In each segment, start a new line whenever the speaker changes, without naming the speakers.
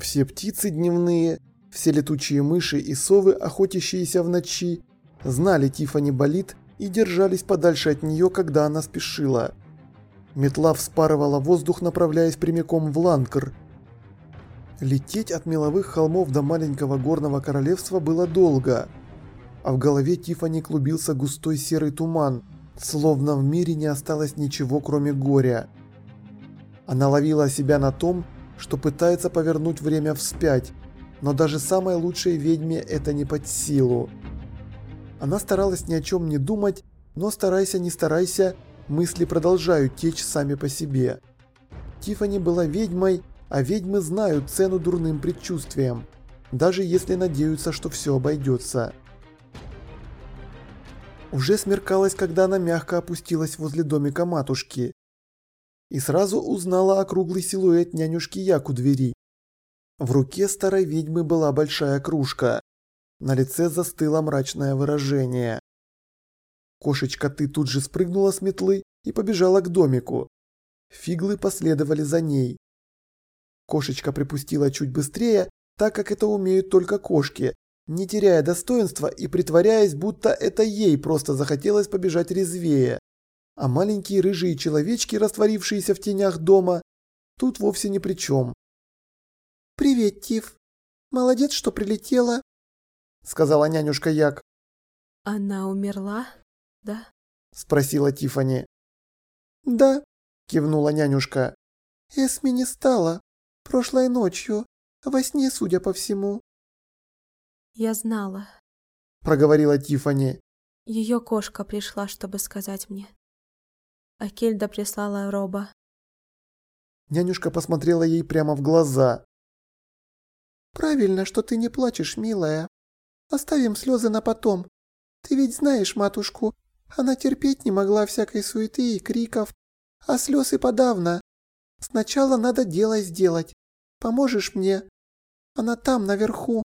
Все птицы дневные, все летучие мыши и совы, охотящиеся в ночи, знали Тифани болит и держались подальше от нее, когда она спешила. Метла вспарывала воздух, направляясь прямиком в Ланкр. Лететь от меловых холмов до маленького горного королевства было долго, а в голове Тифани клубился густой серый туман, словно в мире не осталось ничего, кроме горя. Она ловила себя на том, что пытается повернуть время вспять, но даже самой лучшей ведьме это не под силу. Она старалась ни о чем не думать, но старайся не старайся, мысли продолжают течь сами по себе. Тифани была ведьмой, а ведьмы знают цену дурным предчувствиям, даже если надеются, что все обойдется. Уже смеркалось, когда она мягко опустилась возле домика матушки. И сразу узнала округлый силуэт нянюшки Як двери. В руке старой ведьмы была большая кружка. На лице застыло мрачное выражение. Кошечка-ты тут же спрыгнула с метлы и побежала к домику. Фиглы последовали за ней. Кошечка припустила чуть быстрее, так как это умеют только кошки, не теряя достоинства и притворяясь, будто это ей просто захотелось побежать резвее. А маленькие рыжие человечки, растворившиеся в тенях дома, тут вовсе ни при чем. «Привет, Тиф. Молодец, что прилетела», — сказала нянюшка Як.
«Она умерла, да?»
— спросила Тифани. «Да», — кивнула нянюшка. «Эсми не стала. Прошлой ночью. Во сне, судя по всему».
«Я знала», —
проговорила Тифани.
«Ее кошка пришла, чтобы сказать мне. А Кельда прислала Роба».
Нянюшка посмотрела ей прямо в глаза.
«Правильно, что ты не плачешь, милая. Оставим слезы на потом. Ты ведь знаешь матушку, она терпеть не могла всякой суеты и криков, а слез и подавно. Сначала надо дело сделать. Поможешь мне? Она там, наверху.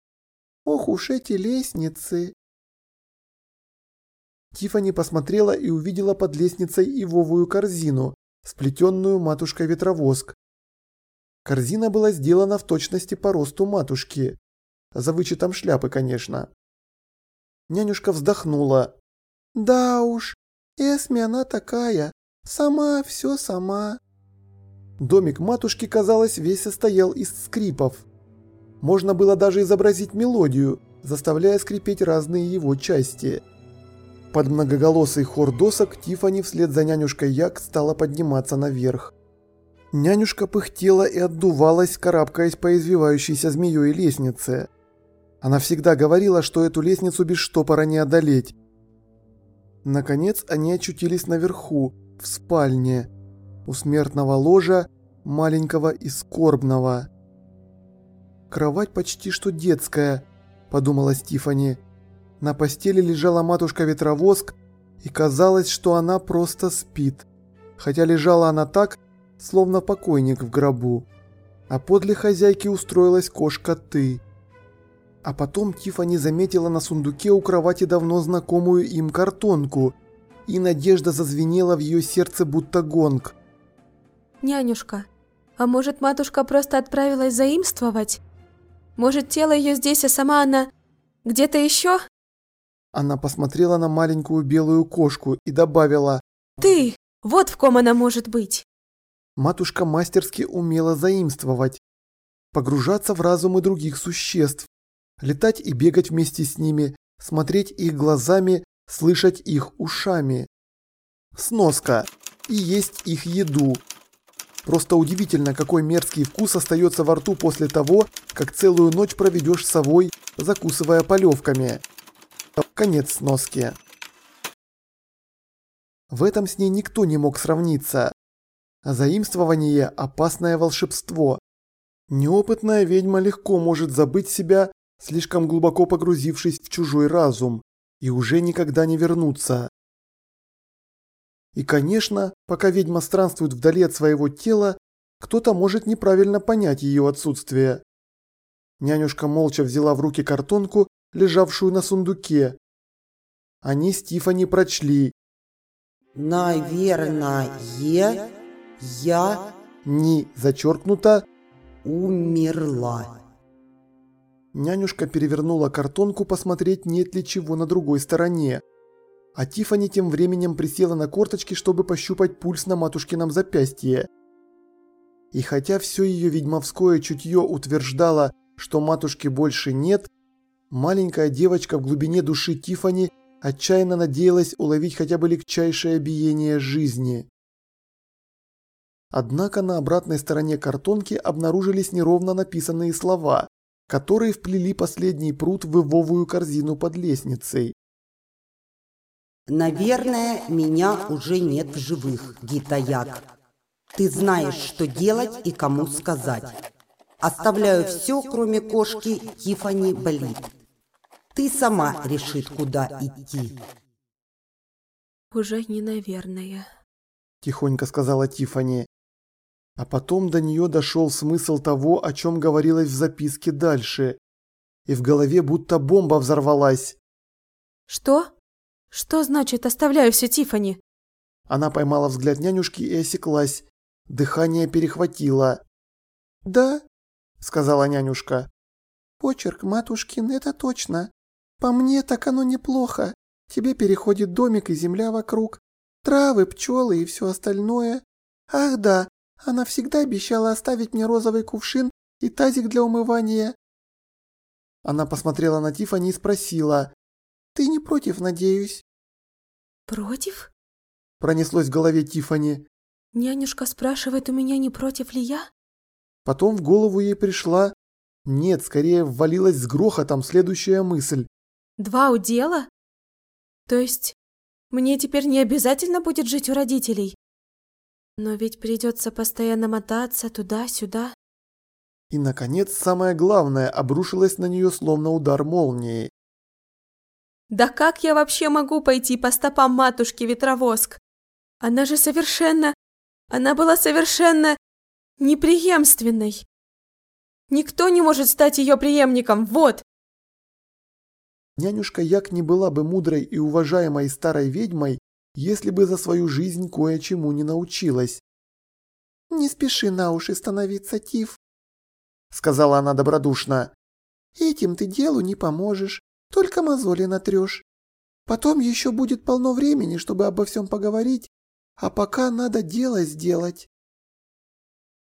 Ох уж эти лестницы!»
Тифани посмотрела и увидела под лестницей ивовую корзину, сплетенную матушкой-ветровоск. Корзина была сделана в точности по росту матушки. За вычетом шляпы, конечно. Нянюшка вздохнула.
«Да уж, Эсми она такая. Сама, все сама».
Домик матушки, казалось, весь состоял из скрипов. Можно было даже изобразить мелодию, заставляя скрипеть разные его части. Под многоголосый хор досок Тифани вслед за нянюшкой Як стала подниматься наверх. Нянюшка пыхтела и отдувалась, карабкаясь по извивающейся змеей лестнице. Она всегда говорила, что эту лестницу без штопора не одолеть. Наконец они очутились наверху, в спальне, у смертного ложа, маленького и скорбного. «Кровать почти что детская», – подумала Стифани. На постели лежала матушка-ветровоск, и казалось, что она просто спит. Хотя лежала она так, словно покойник в гробу. А подле хозяйки устроилась кошка Ты. А потом Тифани заметила на сундуке у кровати давно знакомую им картонку, и надежда зазвенела в ее сердце будто гонг.
«Нянюшка, а может матушка просто отправилась заимствовать? Может тело ее здесь, а сама она где-то еще?»
Она посмотрела на маленькую белую кошку и добавила
«Ты! Вот в ком она может быть!»
Матушка мастерски умела заимствовать, погружаться в разумы других существ, летать и бегать вместе с ними, смотреть их глазами, слышать их ушами. Сноска. И есть их еду. Просто удивительно, какой мерзкий вкус остается во рту после того, как целую ночь проведешь с совой, закусывая полевками. Конец сноски. В этом с ней никто не мог сравниться. Заимствование – опасное волшебство. Неопытная ведьма легко может забыть себя, слишком глубоко погрузившись в чужой разум, и уже никогда не вернуться. И, конечно, пока ведьма странствует вдали от своего тела, кто-то может неправильно понять ее отсутствие. Нянюшка молча взяла в руки картонку, лежавшую на сундуке. Они с Тифани прочли.
«Наверное...» Я
не зачеркнуто
умерла.
Нянюшка перевернула картонку посмотреть, нет ли чего на другой стороне. А Тифани тем временем присела на корточки, чтобы пощупать пульс на матушкином запястье. И хотя все ее ведьмовское чутье утверждало, что матушки больше нет, маленькая девочка в глубине души Тифани отчаянно надеялась уловить хотя бы легчайшее биение жизни. Однако на обратной стороне картонки обнаружились неровно написанные слова, которые вплели последний пруд в ивовую корзину под лестницей.
Наверное, меня уже нет в живых, Гитаяк. Ты знаешь, что делать и кому сказать. Оставляю все, кроме кошки Тифани Блит. Ты сама решит, куда идти.
Уже не наверное.
Тихонько сказала Тифани. А потом до нее дошел смысл того, о чем говорилось в записке дальше. И в голове будто бомба взорвалась.
Что? Что значит оставляю все Тифани?
Она поймала взгляд нянюшки и осеклась. Дыхание перехватило.
«Да», —
сказала нянюшка.
«Почерк матушкин, это точно. По мне так оно неплохо. Тебе переходит домик и земля вокруг. Травы, пчелы и все остальное. Ах да, она всегда обещала оставить мне розовый кувшин и тазик для умывания».
Она посмотрела на Тифани и спросила.
Ты не против, надеюсь?»
«Против?»
Пронеслось в голове Тифани.
«Нянюшка спрашивает у меня, не против ли я?»
Потом в голову ей пришла... Нет, скорее ввалилась с грохотом следующая мысль.
«Два удела? То есть мне теперь не обязательно будет жить у родителей? Но ведь придется постоянно мотаться туда-сюда».
И, наконец, самое главное обрушилось на нее словно удар молнии.
Да как я вообще могу пойти по стопам матушки Ветровоск? Она же совершенно... Она была совершенно... неприемственной. Никто не может стать ее преемником, вот!
Нянюшка Як не была бы мудрой и уважаемой старой ведьмой, если бы за свою жизнь кое-чему не научилась.
«Не спеши на уши становиться, Тиф», —
сказала она добродушно.
«Этим ты делу не поможешь. Только мозоли натрешь. Потом еще будет полно времени, чтобы обо всем поговорить, а пока надо дело сделать.